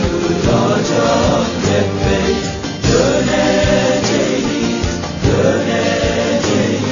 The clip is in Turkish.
Çıkacak epey Döneceğiz, döneceğiz